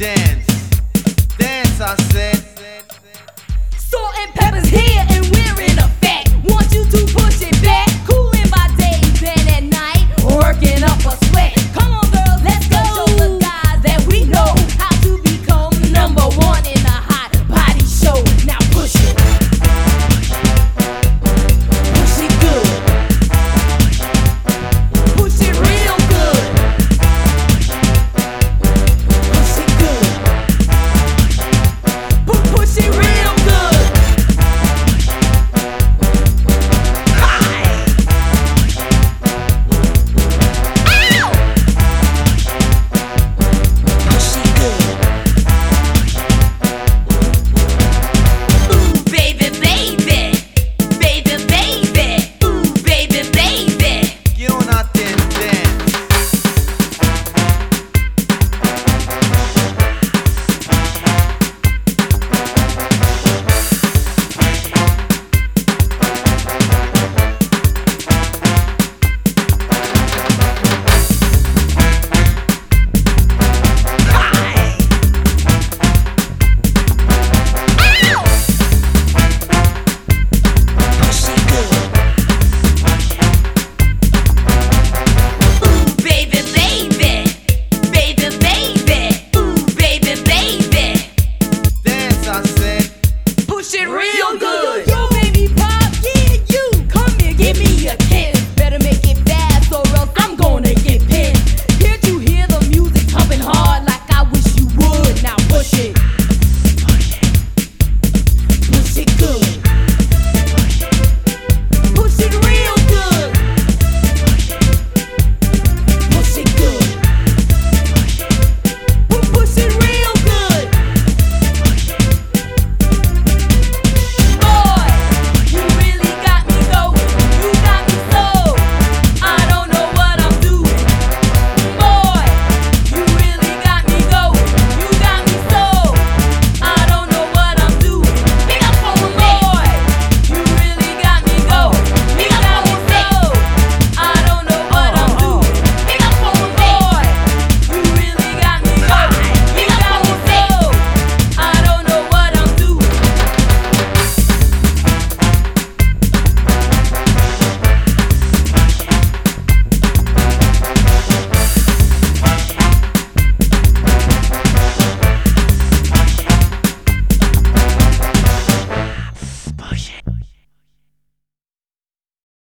dance.